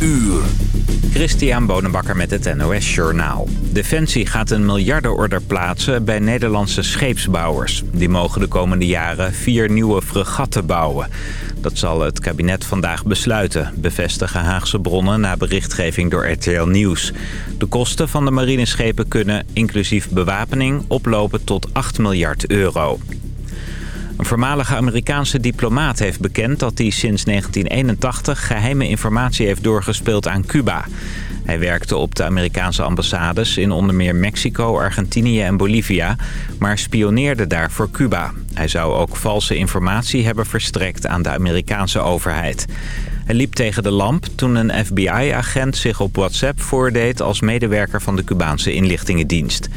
uur. Christian Bonenbakker met het NOS Journaal. Defensie gaat een miljardenorder plaatsen bij Nederlandse scheepsbouwers. Die mogen de komende jaren vier nieuwe fregatten bouwen. Dat zal het kabinet vandaag besluiten, bevestigen Haagse bronnen na berichtgeving door RTL Nieuws. De kosten van de marineschepen kunnen, inclusief bewapening, oplopen tot 8 miljard euro. Een voormalige Amerikaanse diplomaat heeft bekend dat hij sinds 1981 geheime informatie heeft doorgespeeld aan Cuba. Hij werkte op de Amerikaanse ambassades in onder meer Mexico, Argentinië en Bolivia, maar spioneerde daar voor Cuba. Hij zou ook valse informatie hebben verstrekt aan de Amerikaanse overheid. Hij liep tegen de lamp toen een FBI-agent zich op WhatsApp voordeed als medewerker van de Cubaanse inlichtingendienst.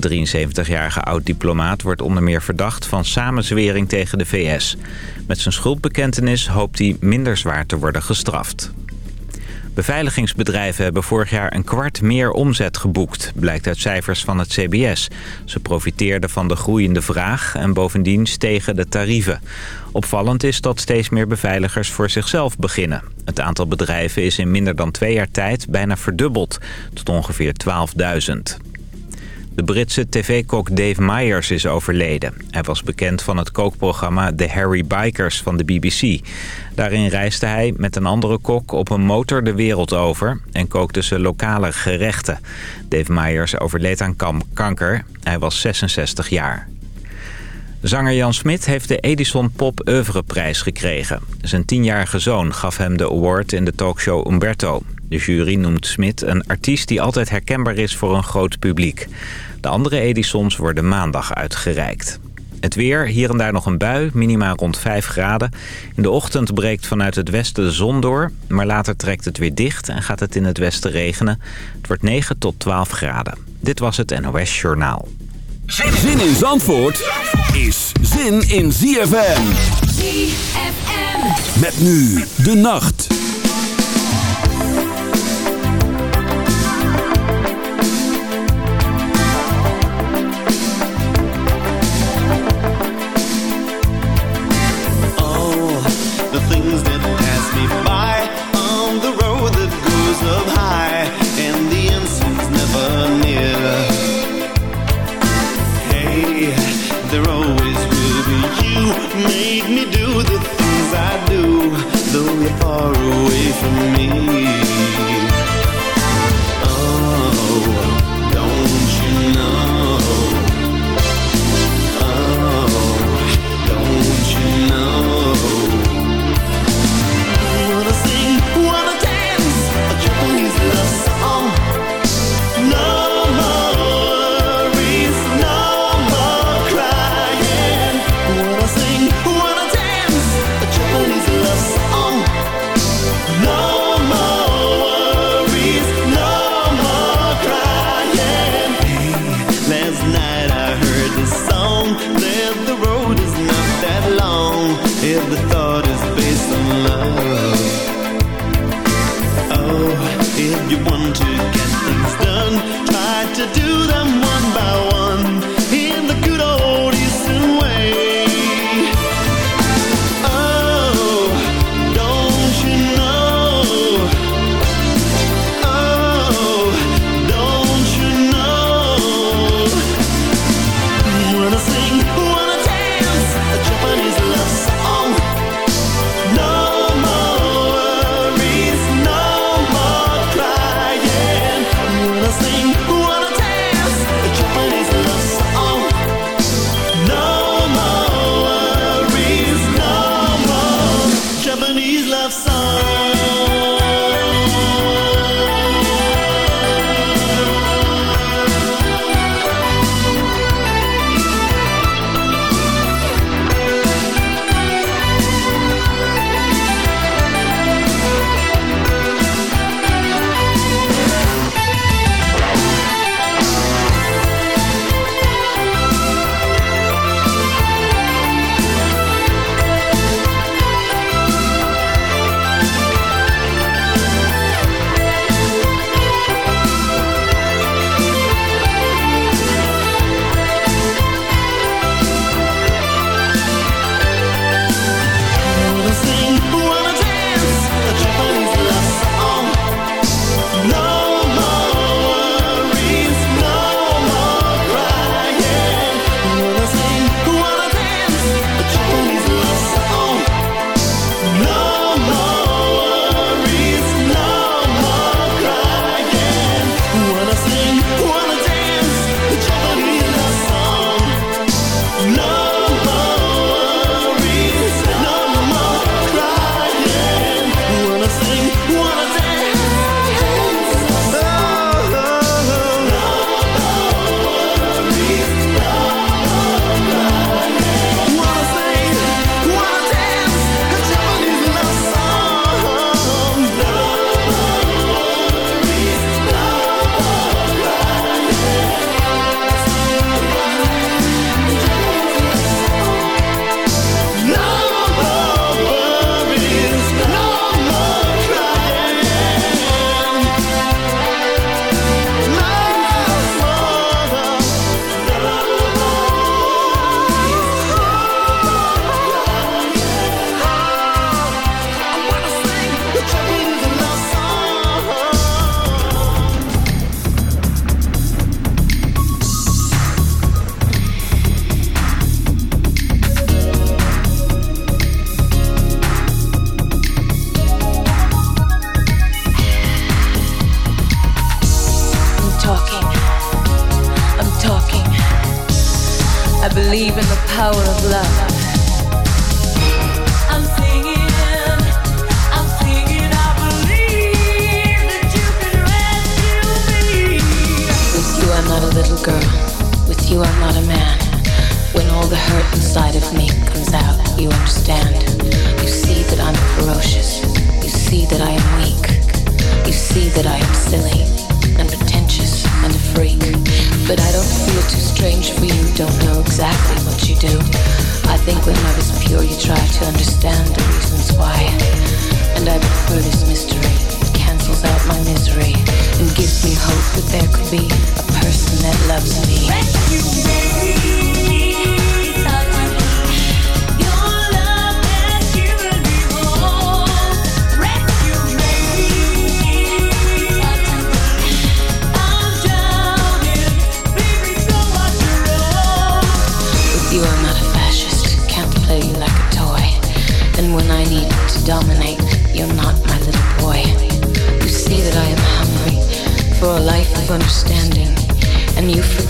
De 73-jarige oud-diplomaat wordt onder meer verdacht van samenzwering tegen de VS. Met zijn schuldbekentenis hoopt hij minder zwaar te worden gestraft. Beveiligingsbedrijven hebben vorig jaar een kwart meer omzet geboekt, blijkt uit cijfers van het CBS. Ze profiteerden van de groeiende vraag en bovendien stegen de tarieven. Opvallend is dat steeds meer beveiligers voor zichzelf beginnen. Het aantal bedrijven is in minder dan twee jaar tijd bijna verdubbeld, tot ongeveer 12.000. De Britse tv-kok Dave Myers is overleden. Hij was bekend van het kookprogramma The Harry Bikers van de BBC. Daarin reisde hij met een andere kok op een motor de wereld over... en kookte ze lokale gerechten. Dave Myers overleed aan kanker. Hij was 66 jaar. Zanger Jan Smit heeft de Edison Pop Oeuvreprijs gekregen. Zijn tienjarige zoon gaf hem de award in de talkshow Umberto. De jury noemt Smit een artiest die altijd herkenbaar is voor een groot publiek. De andere Edisons worden maandag uitgereikt. Het weer, hier en daar nog een bui, minima rond 5 graden. In de ochtend breekt vanuit het westen de zon door, maar later trekt het weer dicht en gaat het in het westen regenen. Het wordt 9 tot 12 graden. Dit was het NOS Journaal. Zin in Zandvoort is zin in ZFM. ZFM. Met nu de nacht.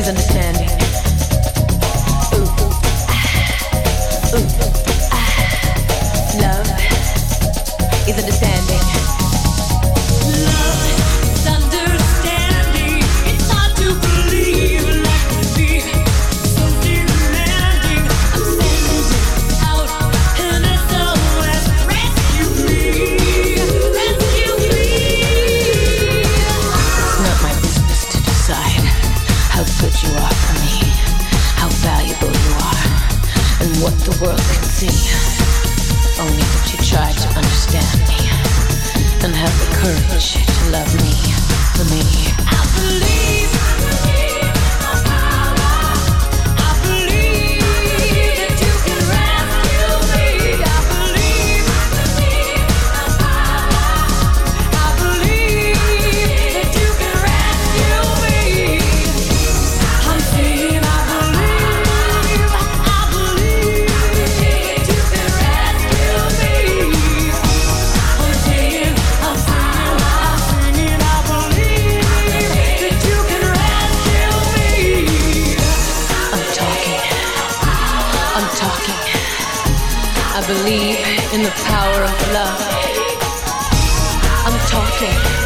is understanding. Love is understanding. you are for me, how valuable you are, and what the world can see. Only that you try to understand me and have the courage to love me for me. I believe. believe in the power of love. I'm talking.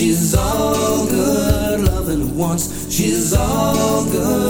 She's all good loving once. She's all good.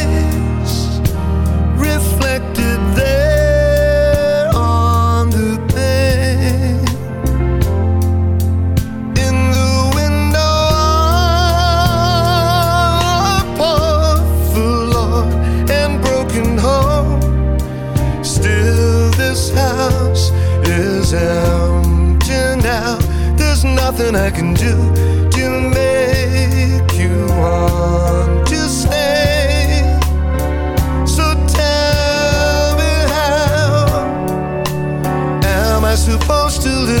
nothing I can do to make you want to stay. So tell me how am I supposed to live?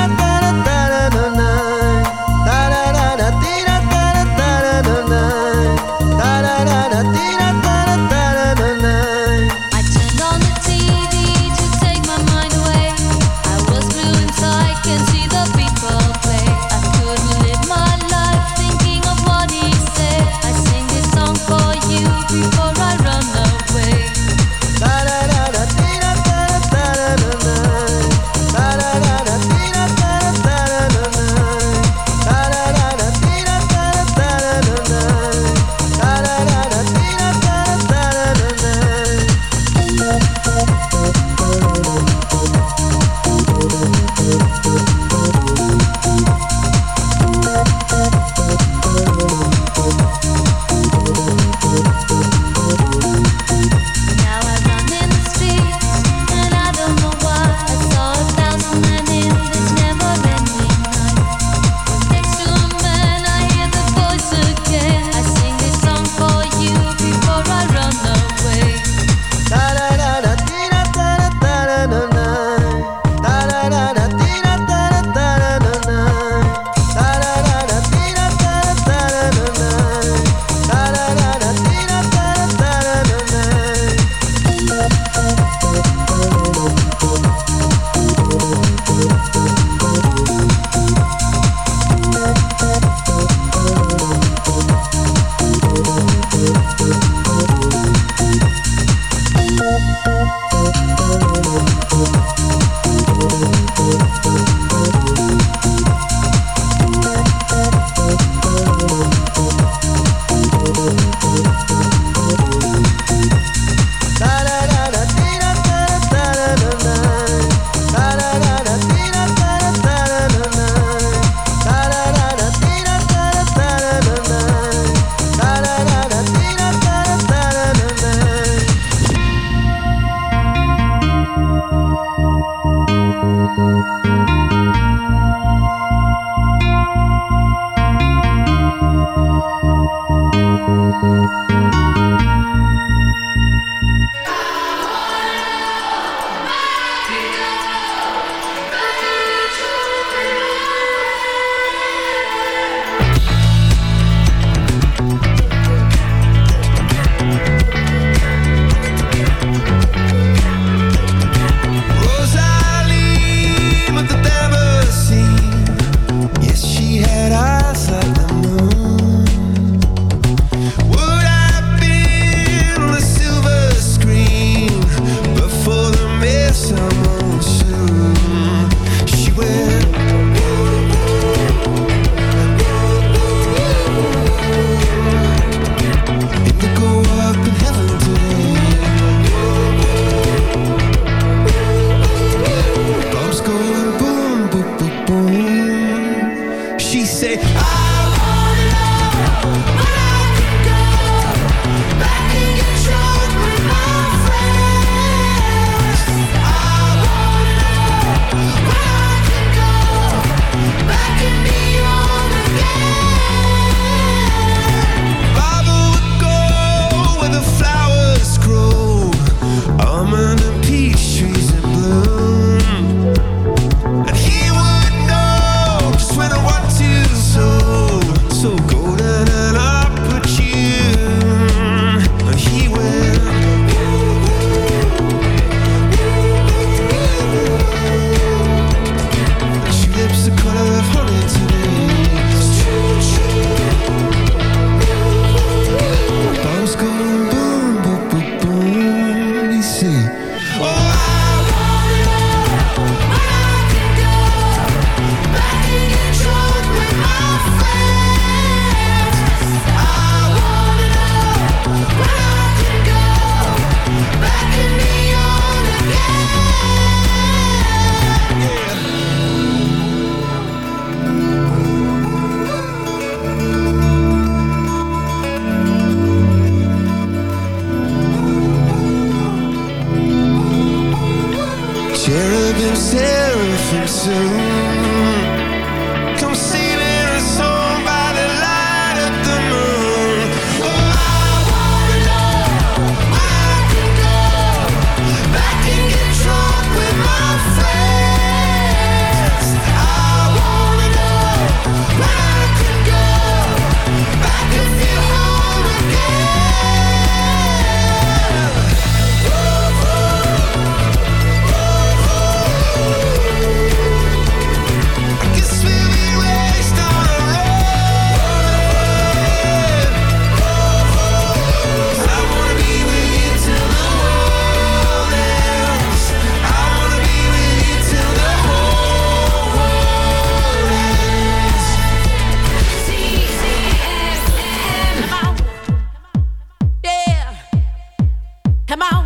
Come on.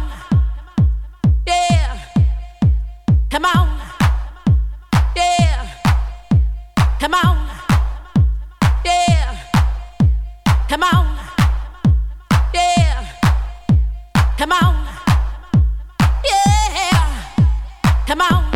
Yeah. Come out, Yeah. Come on. Yeah. Come on. Yeah. Come out. Yeah. Come on.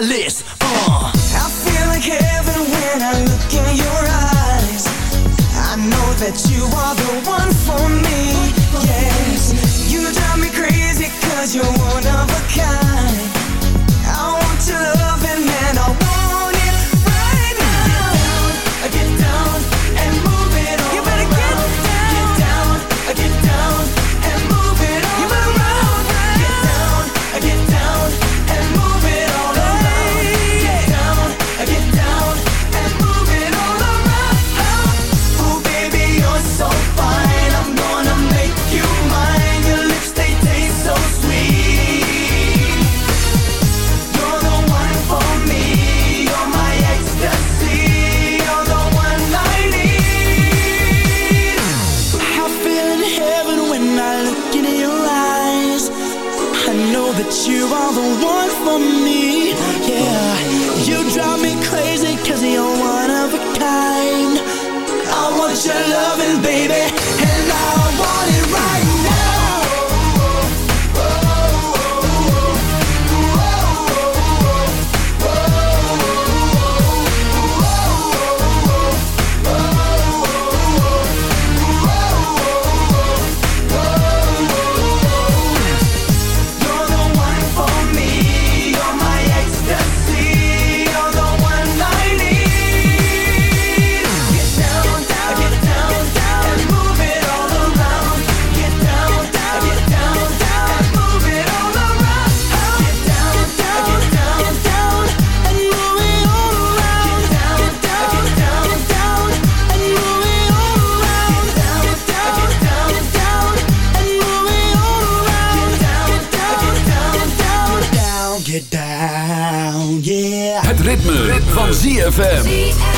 my list. ZFM.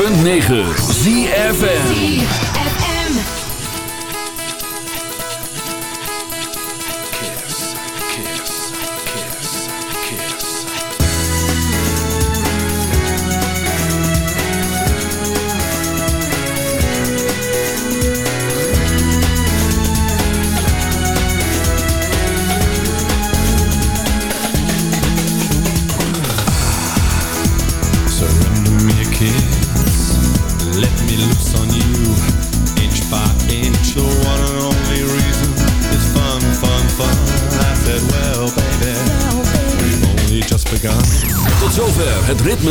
.9